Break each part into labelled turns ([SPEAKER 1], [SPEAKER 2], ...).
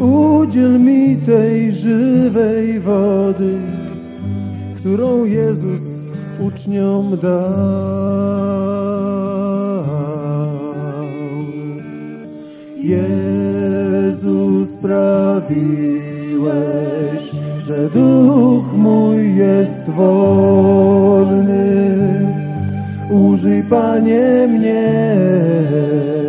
[SPEAKER 1] جی withers نمشمانے میں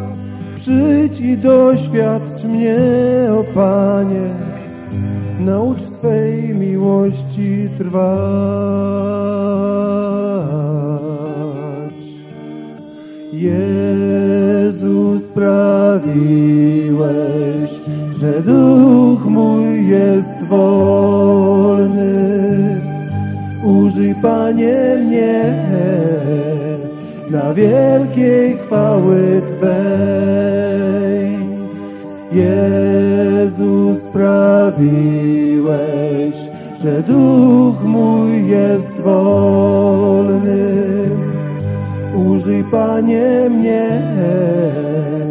[SPEAKER 1] چی دوس می پانے نوٹ میوش چیز ویو سو از پانے ناخاو دکھ مجی پانے مارل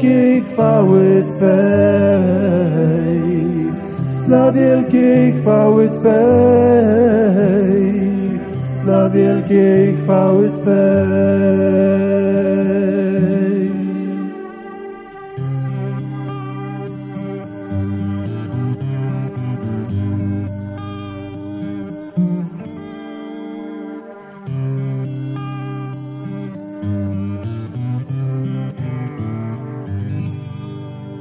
[SPEAKER 1] کک پاؤت پار کیک پاؤت پار کیک پاؤت پے